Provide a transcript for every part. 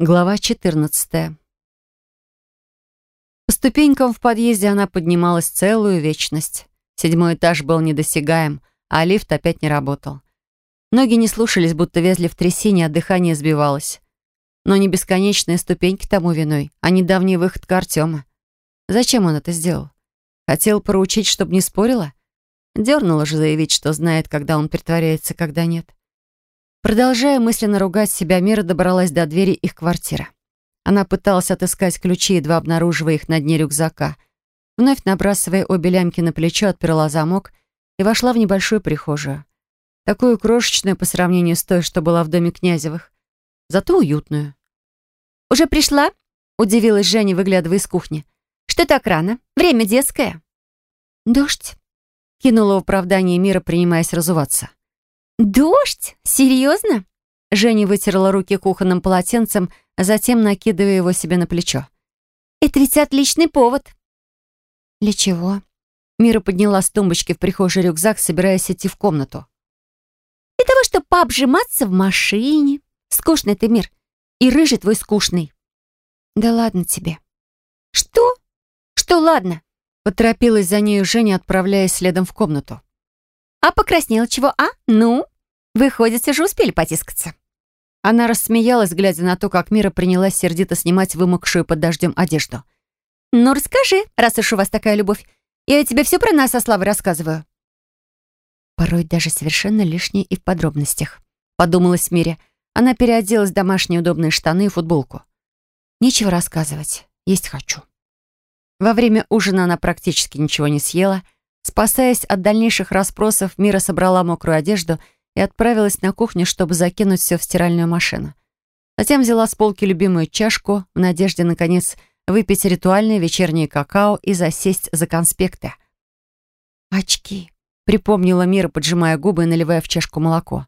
Глава 14. По ступенькам в подъезде она поднималась целую вечность. Седьмой этаж был недосягаем, а лифт опять не работал. Ноги не слушались, будто везли в трясине, а дыхание сбивалось. Но не бесконечные ступеньки тому виной, а недавний выход к Артема. Зачем он это сделал? Хотел проучить, чтобы не спорила? Дернула же заявить, что знает, когда он притворяется, когда нет. Продолжая мысленно ругать себя, Мира добралась до двери их квартиры. Она пыталась отыскать ключи, едва обнаруживая их на дне рюкзака. Вновь набрасывая обе лямки на плечо, отперла замок и вошла в небольшую прихожую. Такую крошечную по сравнению с той, что была в доме Князевых. Зато уютную. «Уже пришла?» — удивилась Женя, выглядывая из кухни. «Что так рано? Время детское». «Дождь», — кинула в оправдание Мира, принимаясь разуваться. «Дождь? Серьезно?» Женя вытерла руки кухонным полотенцем, а затем накидывая его себе на плечо. «Это ведь отличный повод». «Для чего?» Мира подняла с тумбочки в прихожей рюкзак, собираясь идти в комнату. «Для того, чтобы пообжиматься в машине. Скучный ты мир. И рыжий твой скучный». «Да ладно тебе». «Что? Что ладно?» Поторопилась за нею Женя, отправляясь следом в комнату. «А покраснела чего, а? Ну? Выходит, все же успели потискаться». Она рассмеялась, глядя на то, как Мира принялась сердито снимать вымокшую под дождем одежду. «Ну, расскажи, раз уж у вас такая любовь. Я тебе все про нас со Славой рассказываю». Порой даже совершенно лишнее и в подробностях. Подумалась Мире. Она переоделась в домашние удобные штаны и футболку. Нечего рассказывать. Есть хочу. Во время ужина она практически ничего не съела — Спасаясь от дальнейших расспросов, Мира собрала мокрую одежду и отправилась на кухню, чтобы закинуть все в стиральную машину. Затем взяла с полки любимую чашку в надежде, наконец, выпить ритуальное вечернее какао и засесть за конспекты. «Очки», — припомнила Мира, поджимая губы и наливая в чашку молоко.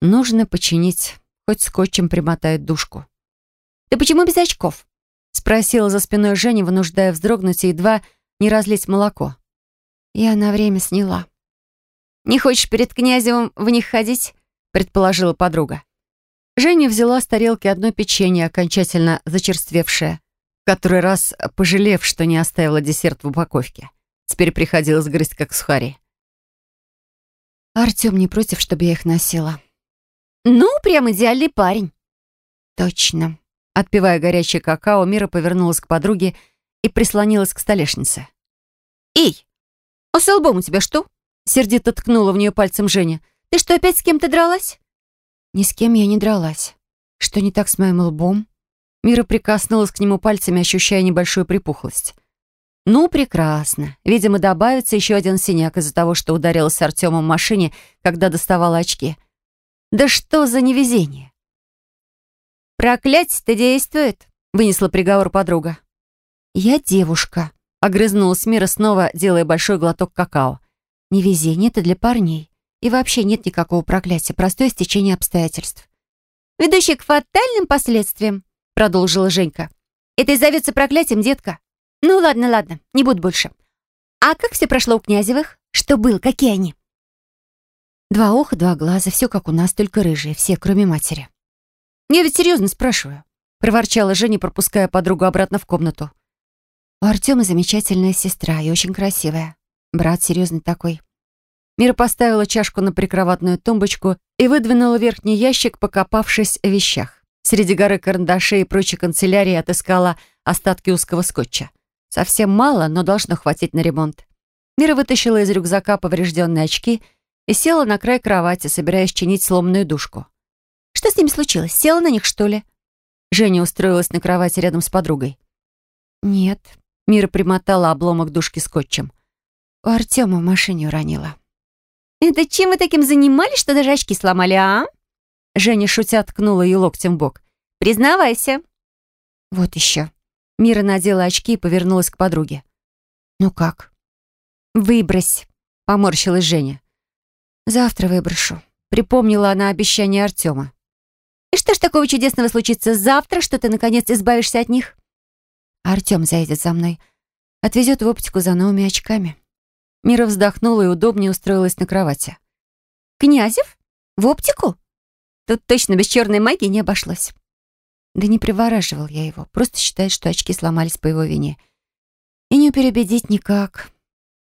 «Нужно починить, хоть скотчем примотают душку». «Ты почему без очков?» — спросила за спиной Женя, вынуждая вздрогнуть и едва не разлить молоко. Я на время сняла. «Не хочешь перед князем в них ходить?» — предположила подруга. Женя взяла с тарелки одно печенье, окончательно зачерствевшее, в который раз пожалев, что не оставила десерт в упаковке. Теперь приходилось грызть, как сухари. Артём не против, чтобы я их носила. «Ну, прям идеальный парень». «Точно». Отпивая горячее какао, Мира повернулась к подруге и прислонилась к столешнице. «Эй, «А с лбом у тебя что?» Сердито ткнула в нее пальцем Женя. «Ты что, опять с кем-то дралась?» «Ни с кем я не дралась. Что не так с моим лбом?» Мира прикоснулась к нему пальцами, ощущая небольшую припухлость. «Ну, прекрасно. Видимо, добавится еще один синяк из-за того, что ударилась с Артемом в машине, когда доставала очки. Да что за невезение!» «Проклятие-то действует», — вынесла приговор подруга. «Я девушка», Огрызнулась Мира снова, делая большой глоток какао. «Невезение — это для парней. И вообще нет никакого проклятия, простое стечение обстоятельств». «Ведущее к фатальным последствиям», — продолжила Женька. «Это и зовется проклятием, детка. Ну ладно, ладно, не буду больше. А как все прошло у Князевых? Что было? Какие они?» Два уха, два глаза, все как у нас, только рыжие, все, кроме матери. «Я ведь серьезно спрашиваю», — проворчала Женя, пропуская подругу обратно в комнату. У Артема замечательная сестра и очень красивая. Брат серьезный такой. Мира поставила чашку на прикроватную тумбочку и выдвинула верхний ящик, покопавшись в вещах. Среди горы карандашей и прочей канцелярии отыскала остатки узкого скотча. Совсем мало, но должно хватить на ремонт. Мира вытащила из рюкзака поврежденные очки и села на край кровати, собираясь чинить сломанную дужку. «Что с ними случилось? Села на них, что ли?» Женя устроилась на кровати рядом с подругой. «Нет», Мира примотала обломок дужки скотчем. У Артема в машине уронила. «Это чем вы таким занимались, что даже очки сломали, а?» Женя, шутя, ткнула ее локтем в бок. «Признавайся». «Вот еще». Мира надела очки и повернулась к подруге. «Ну как?» «Выбрось», — поморщилась Женя. «Завтра выброшу», — припомнила она обещание Артема. «И что ж такого чудесного случится завтра, что ты, наконец, избавишься от них?» Артем заедет за мной. Отвезет в оптику за новыми очками. Мира вздохнула и удобнее устроилась на кровати. «Князев? В оптику? Тут точно без черной магии не обошлось». Да не привораживал я его, просто считает, что очки сломались по его вине. И не переубедить никак.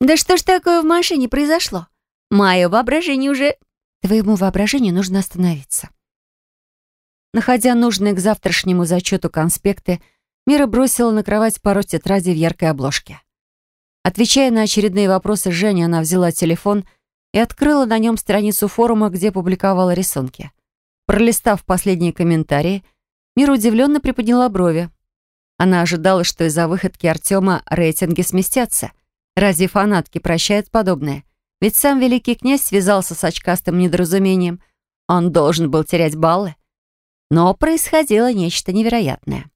Да что ж такое в машине произошло? Мое воображение уже... Твоему воображению нужно остановиться. Находя нужные к завтрашнему зачету конспекты, Мира бросила на кровать пару тетрадей в яркой обложке. Отвечая на очередные вопросы Жени, она взяла телефон и открыла на нем страницу форума, где публиковала рисунки. Пролистав последние комментарии, Мира удивленно приподняла брови. Она ожидала, что из-за выходки Артема рейтинги сместятся. Разве фанатки прощают подобное? Ведь сам великий князь связался с очкастым недоразумением. Он должен был терять баллы. Но происходило нечто невероятное.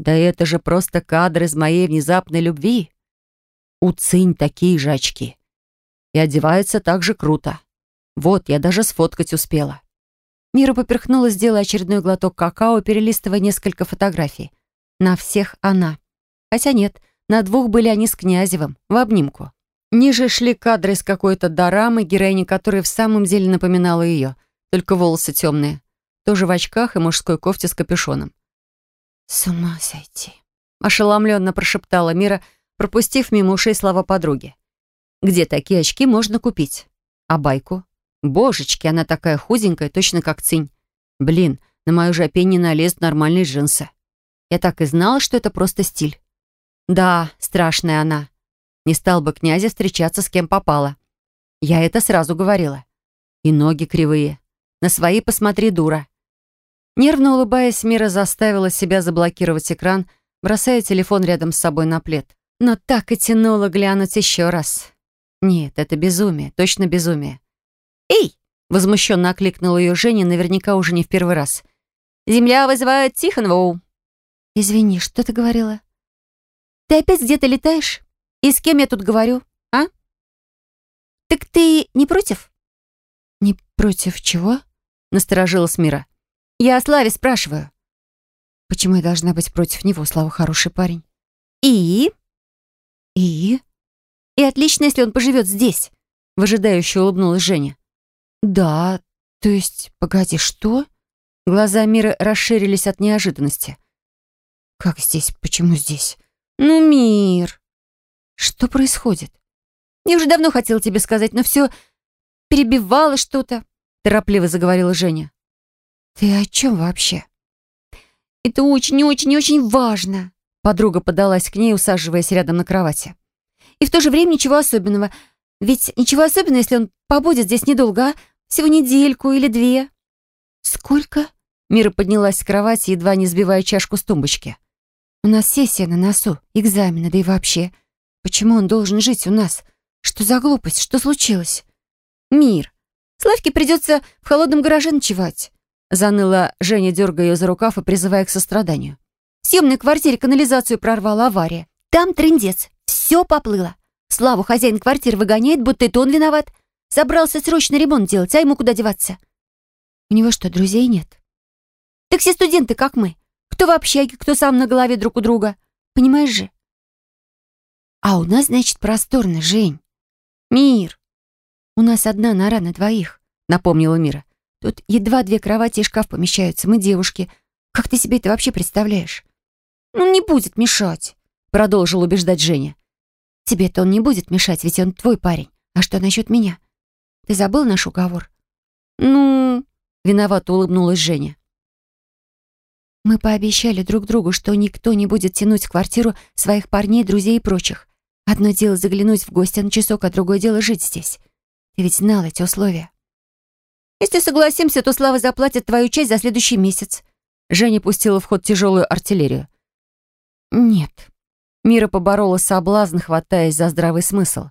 Да это же просто кадр из моей внезапной любви. У Цинь такие же очки. И одевается так же круто. Вот, я даже сфоткать успела. Мира поперхнулась, делая очередной глоток какао, перелистывая несколько фотографий. На всех она. Хотя нет, на двух были они с Князевым, в обнимку. Ниже шли кадры из какой-то дорамы, героини которой в самом деле напоминала ее, только волосы темные тоже в очках и мужской кофте с капюшоном. «С ума сойти!» — ошеломленно прошептала Мира, пропустив мимо ушей слова подруги. «Где такие очки можно купить? А байку? Божечки, она такая худенькая, точно как цинь. Блин, на мою жопе не налезут нормальные джинсы. Я так и знала, что это просто стиль. Да, страшная она. Не стал бы князя встречаться с кем попало. Я это сразу говорила. И ноги кривые. На свои посмотри, дура. Нервно улыбаясь, Мира заставила себя заблокировать экран, бросая телефон рядом с собой на плед. Но так и тянуло глянуть еще раз. Нет, это безумие, точно безумие. «Эй!» — возмущенно окликнула ее Женя, наверняка уже не в первый раз. «Земля вызывает Тихонову!» «Извини, что ты говорила?» «Ты опять где-то летаешь? И с кем я тут говорю, а?» «Так ты не против?» «Не против чего?» — насторожилась Мира. Я о Славе спрашиваю. Почему я должна быть против него? Слава хороший парень. И? И? И отлично, если он поживет здесь. Выжидающе улыбнулась Женя. Да, то есть, погоди, что? Глаза Мира расширились от неожиданности. Как здесь? Почему здесь? Ну, Мир. Что происходит? Я уже давно хотела тебе сказать, но все перебивало что-то, торопливо заговорила Женя. «Ты о чем вообще?» «Это очень-очень-очень важно!» Подруга подалась к ней, усаживаясь рядом на кровати. «И в то же время ничего особенного. Ведь ничего особенного, если он побудет здесь недолго, а? Всего недельку или две». «Сколько?» Мира поднялась с кровати, едва не сбивая чашку с тумбочки. «У нас сессия на носу, экзамены, да и вообще. Почему он должен жить у нас? Что за глупость? Что случилось?» «Мир. Славке придется в холодном гараже ночевать. Заныла Женя, дергая ее за рукав и призывая к состраданию. В съемной квартире канализацию прорвала авария. Там трындец. Все поплыло. Славу хозяин квартиры выгоняет, будто это он виноват. Собрался срочно ремонт делать, а ему куда деваться? У него что, друзей нет? Так все студенты, как мы. Кто в общаге, кто сам на голове друг у друга. Понимаешь же? А у нас, значит, просторно, Жень. Мир. У нас одна нора на двоих, напомнила Мира. Тут едва две кровати и шкаф помещаются. Мы девушки. Как ты себе это вообще представляешь?» «Ну, не будет мешать», — продолжил убеждать Женя. «Тебе-то он не будет мешать, ведь он твой парень. А что насчет меня? Ты забыл наш уговор?» «Ну...» — виновато улыбнулась Женя. «Мы пообещали друг другу, что никто не будет тянуть в квартиру своих парней, друзей и прочих. Одно дело заглянуть в гости на часок, а другое дело жить здесь. Ты ведь знал эти условия». Если согласимся, то Слава заплатит твою часть за следующий месяц». Женя пустила в ход тяжелую артиллерию. «Нет». Мира поборола соблазн, хватаясь за здравый смысл.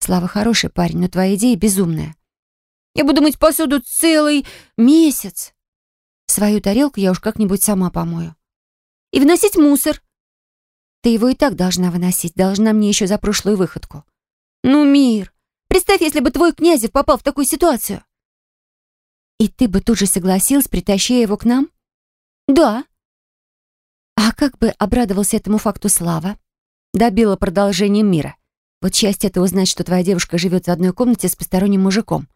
«Слава хороший парень, но твоя идея безумная». «Я буду мыть посуду целый месяц». «Свою тарелку я уж как-нибудь сама помою». «И выносить мусор». «Ты его и так должна выносить, должна мне еще за прошлую выходку». «Ну, Мир, представь, если бы твой Князев попал в такую ситуацию». «И ты бы тут же согласилась, притащи его к нам?» «Да». «А как бы обрадовался этому факту Слава?» Добила продолжением мира. «Вот счастье это узнать, что твоя девушка живет в одной комнате с посторонним мужиком».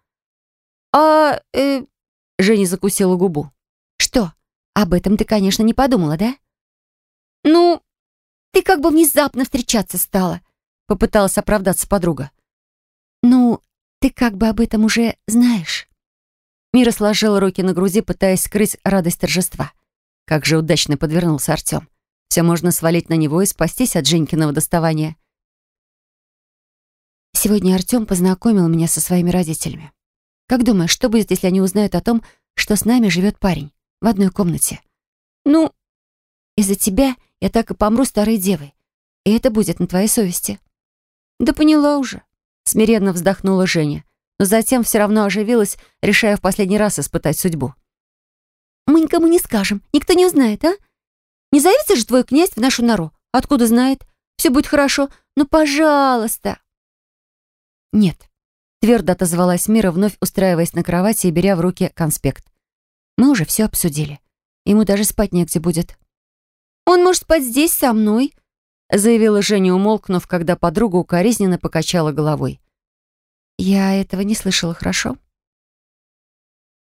«А... э...» Женя закусила губу. «Что? об этом ты, конечно, не подумала, да? Ну, ты как бы внезапно встречаться стала, попыталась оправдаться подруга. Ну, ты как бы об этом уже знаешь. Мира сложила руки на груди, пытаясь скрыть радость торжества. Как же удачно подвернулся Артем. Все можно свалить на него и спастись от Женькиного доставания. Сегодня Артем познакомил меня со своими родителями. Как думаешь, что будет, если они узнают о том, что с нами живет парень в одной комнате? Ну, из-за тебя я так и помру старой девой. И это будет на твоей совести. Да поняла уже. Смиренно вздохнула Женя, но затем все равно оживилась, решая в последний раз испытать судьбу. «Мы никому не скажем, никто не узнает, а? Не зовется же твой князь в нашу нору? Откуда знает? Все будет хорошо, ну, пожалуйста!» «Нет», — твердо отозвалась Мира, вновь устраиваясь на кровати и беря в руки конспект. «Мы уже все обсудили. Ему даже спать негде будет». «Он может спать здесь со мной», — заявила Женя, умолкнув, когда подруга укоризненно покачала головой. «Я этого не слышала, хорошо?»